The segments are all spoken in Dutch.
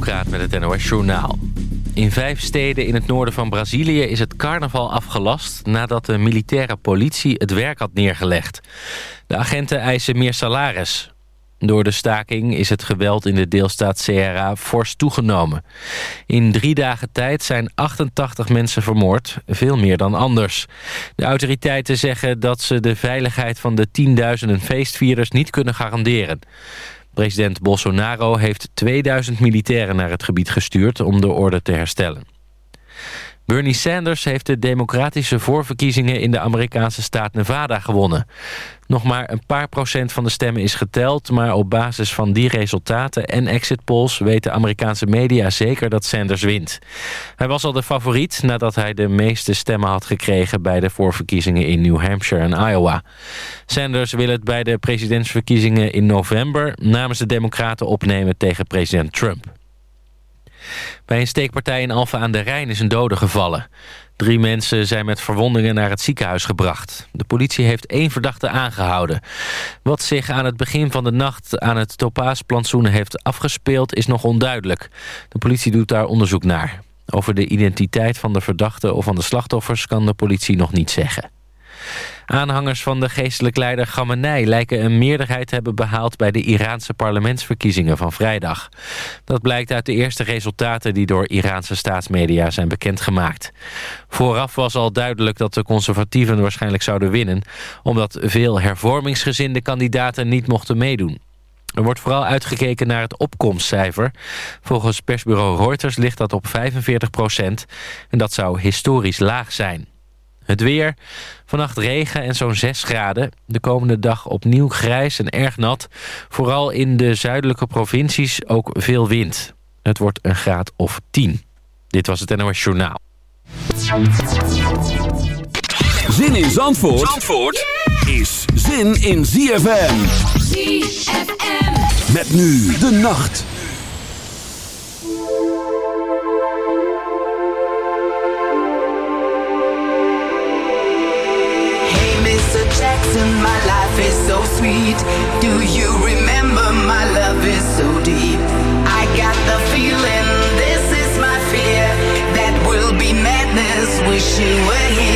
Met het NOS Journaal. In vijf steden in het noorden van Brazilië is het carnaval afgelast... nadat de militaire politie het werk had neergelegd. De agenten eisen meer salaris. Door de staking is het geweld in de deelstaat Ceará fors toegenomen. In drie dagen tijd zijn 88 mensen vermoord, veel meer dan anders. De autoriteiten zeggen dat ze de veiligheid van de tienduizenden feestvierders niet kunnen garanderen. President Bolsonaro heeft 2000 militairen naar het gebied gestuurd om de orde te herstellen. Bernie Sanders heeft de democratische voorverkiezingen in de Amerikaanse staat Nevada gewonnen. Nog maar een paar procent van de stemmen is geteld... maar op basis van die resultaten en exit polls... weten Amerikaanse media zeker dat Sanders wint. Hij was al de favoriet nadat hij de meeste stemmen had gekregen... bij de voorverkiezingen in New Hampshire en Iowa. Sanders wil het bij de presidentsverkiezingen in november... namens de democraten opnemen tegen president Trump. Bij een steekpartij in Alphen aan de Rijn is een dode gevallen. Drie mensen zijn met verwondingen naar het ziekenhuis gebracht. De politie heeft één verdachte aangehouden. Wat zich aan het begin van de nacht aan het Topaasplantsoen heeft afgespeeld is nog onduidelijk. De politie doet daar onderzoek naar. Over de identiteit van de verdachte of van de slachtoffers kan de politie nog niet zeggen. Aanhangers van de geestelijk leider Khamenei lijken een meerderheid te hebben behaald bij de Iraanse parlementsverkiezingen van vrijdag. Dat blijkt uit de eerste resultaten die door Iraanse staatsmedia zijn bekendgemaakt. Vooraf was al duidelijk dat de conservatieven waarschijnlijk zouden winnen, omdat veel hervormingsgezinde kandidaten niet mochten meedoen. Er wordt vooral uitgekeken naar het opkomstcijfer. Volgens persbureau Reuters ligt dat op 45 procent. En dat zou historisch laag zijn. Het weer. Vannacht regen en zo'n 6 graden. De komende dag opnieuw grijs en erg nat. Vooral in de zuidelijke provincies ook veel wind. Het wordt een graad of 10. Dit was het NOS Journaal. Zin in Zandvoort, Zandvoort is zin in ZFM. ZFM. Met nu de nacht. You remember my love is so deep? I got the feeling this is my fear that will be madness wishing were here.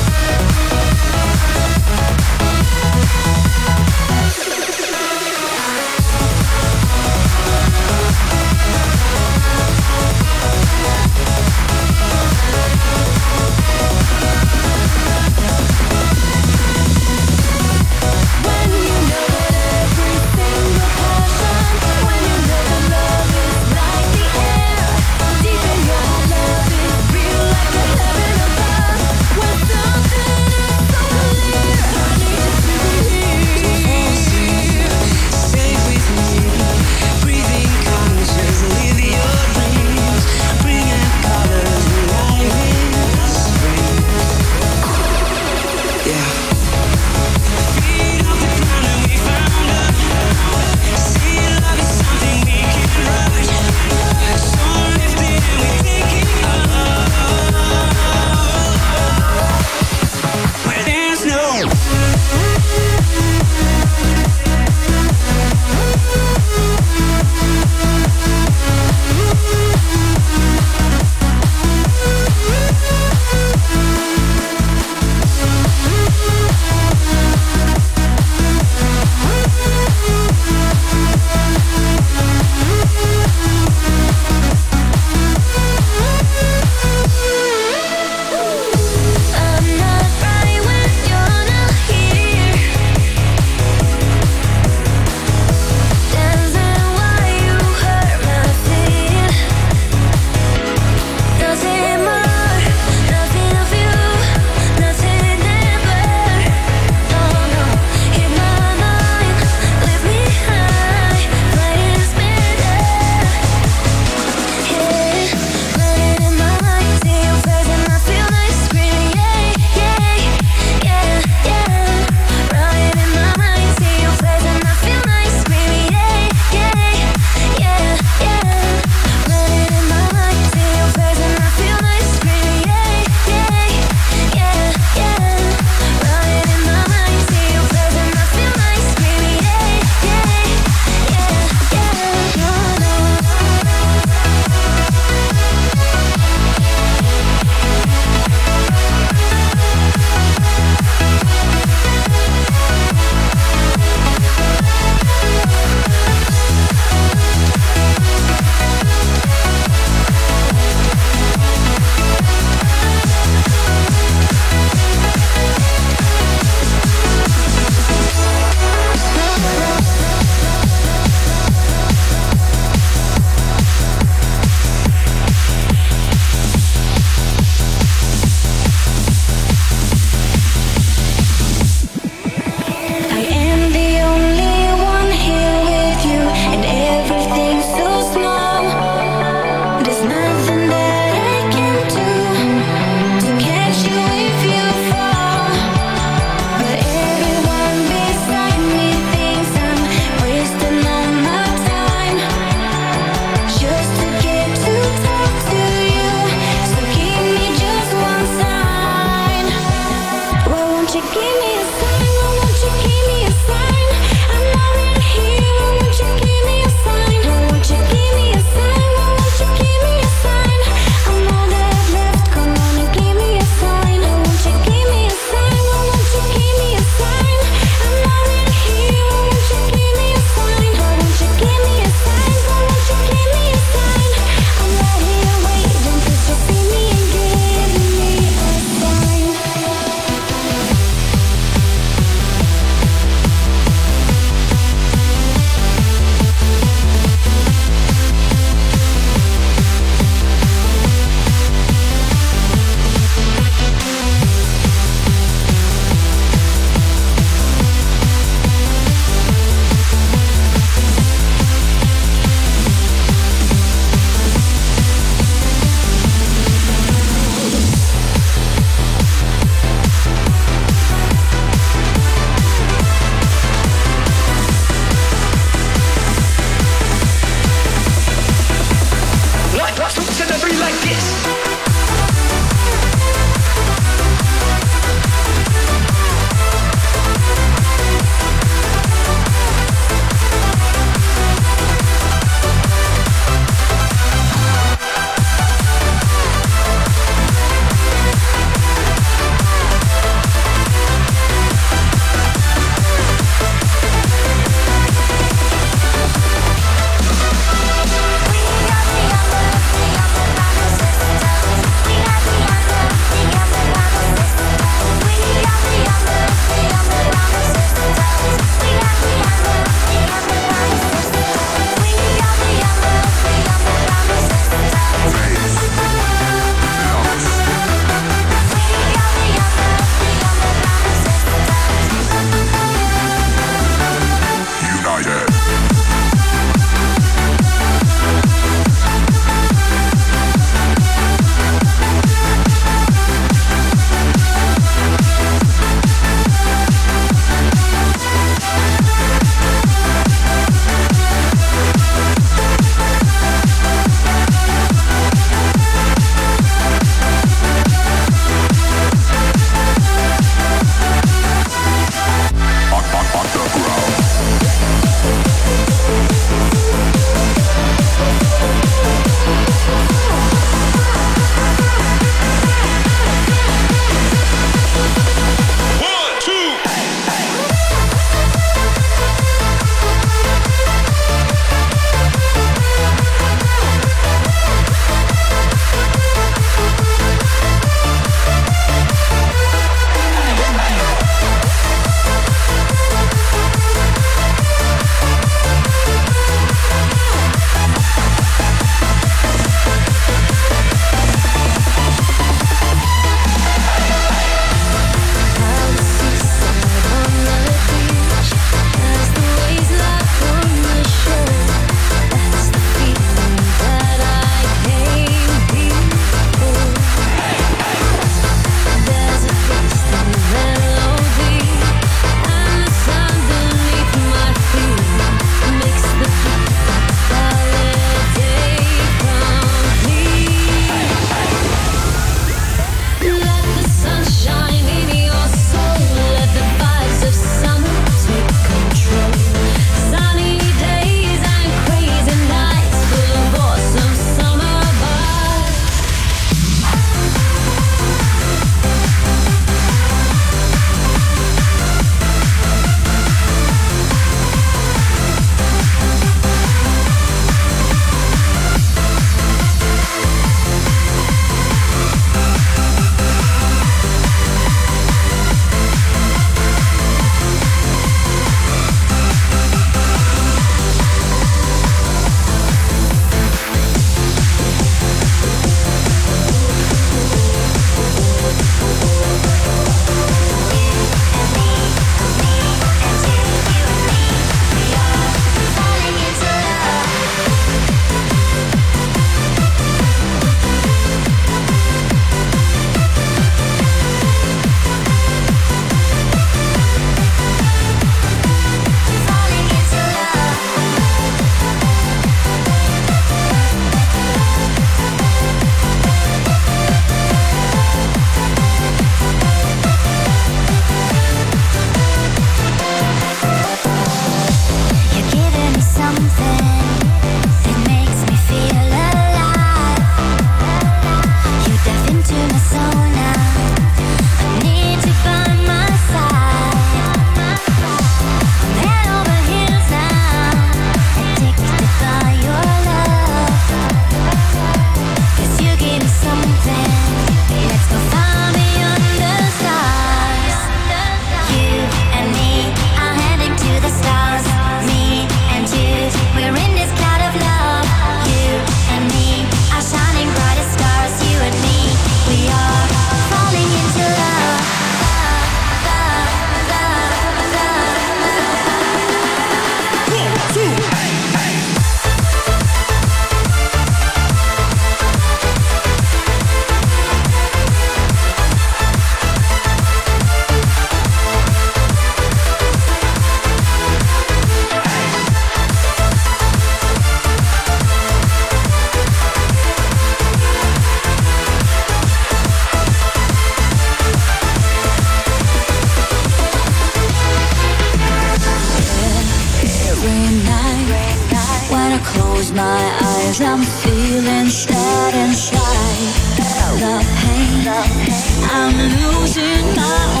I'm losing my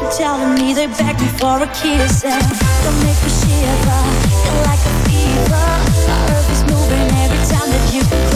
been telling me they're begging for a kiss. And don't make me shiver, like a fever. My earth is moving every time that you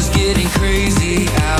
was getting crazy. Out